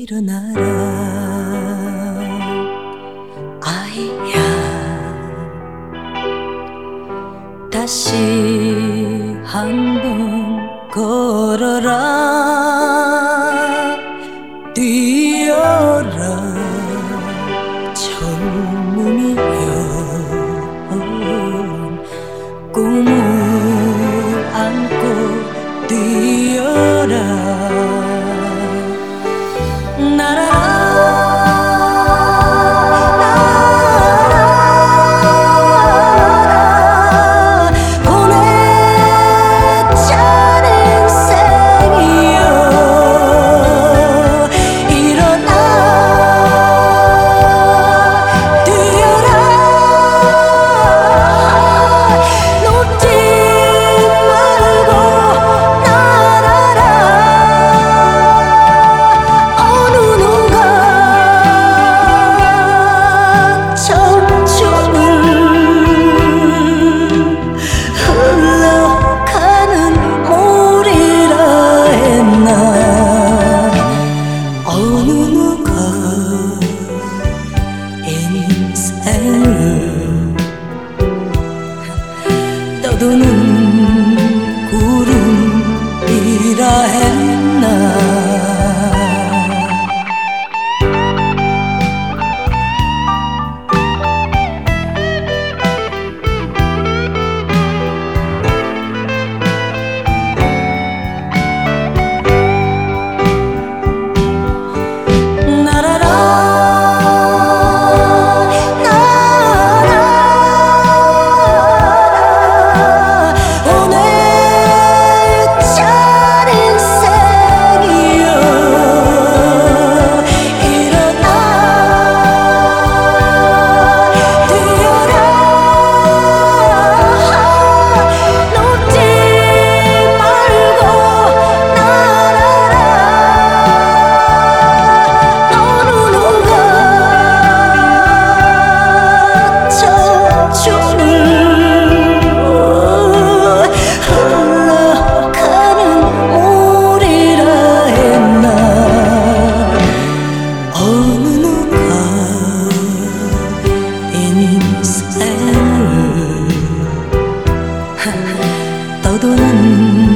일어나라. 아이야. 다시 한 번 걸어라. 떠도는